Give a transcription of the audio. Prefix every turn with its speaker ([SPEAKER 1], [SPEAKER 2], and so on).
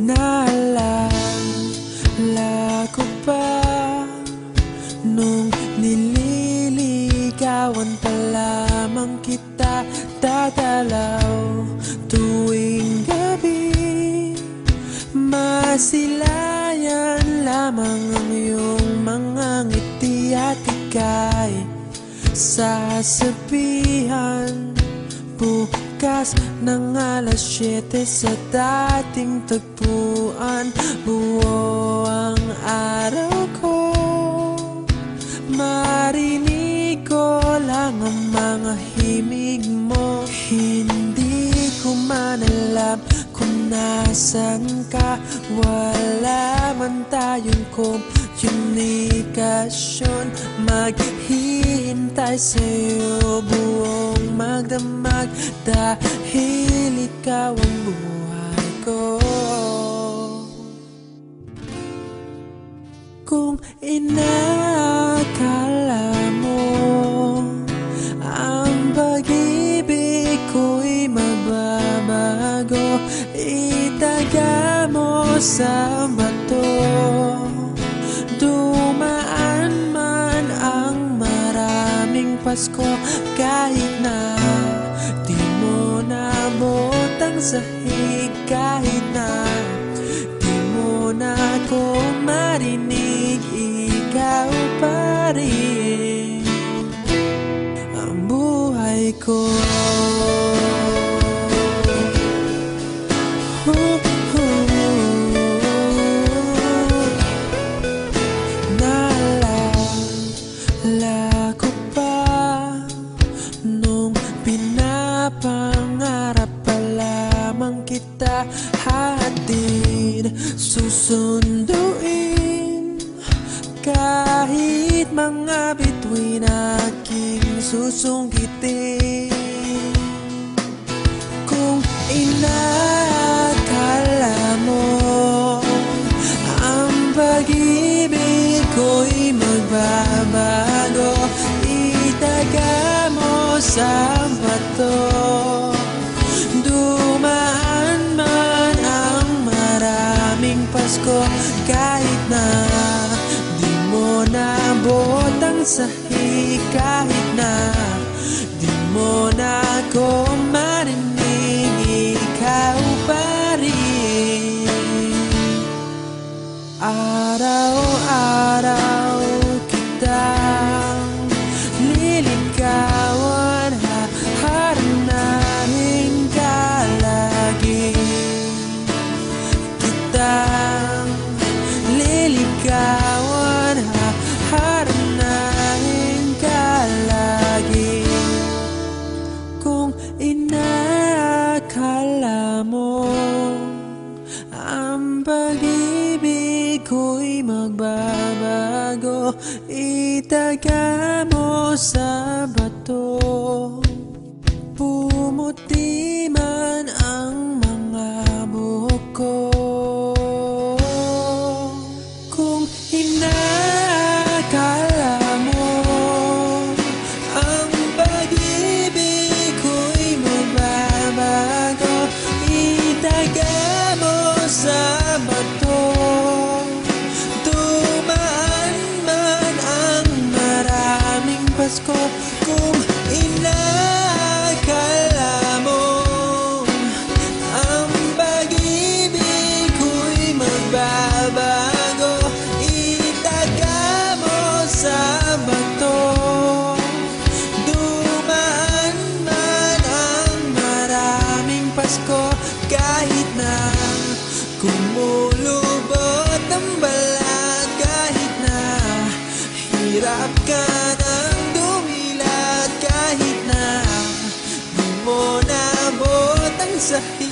[SPEAKER 1] Naalala ko pa Nung nililigawan pa lamang kita Tatalaw tuwing gabi. Masilayan lamang ang iyong mga ngiti At ika'y. Sasabihan Bukas ng alas 7 sa dating tagpuan. Buo ang araw ko. Marinig ko lang ang mga himig mo. Hindi ko man alam nasan ka? Wala man tayong komunikasyon. Maghihintay sa'yo buong magdamag. Dahil ikaw ang buhay ko. Kung inakala Itaga mo sa bato. Dumaan man ang maraming Pasko Kahit na di mo nabot ang sahig Kahit na di mo na ako marinig Ikaw pa rin aking susungkitin Kung inakala mo Ang pag-ibig ko'y magbabago Itaga mo sa bato Dumaan man ang maraming Pasko Kahit na di mo nabot ang Kahit na di mo na ako marinig Ikaw pa rin. Araw-araw kitang liligawan Haharanahin ka lagi. Kitang Kung inakala mo ang pag-ibig ko'y magbabago. Itaga mo sa bato. Pumuti man maraming nabot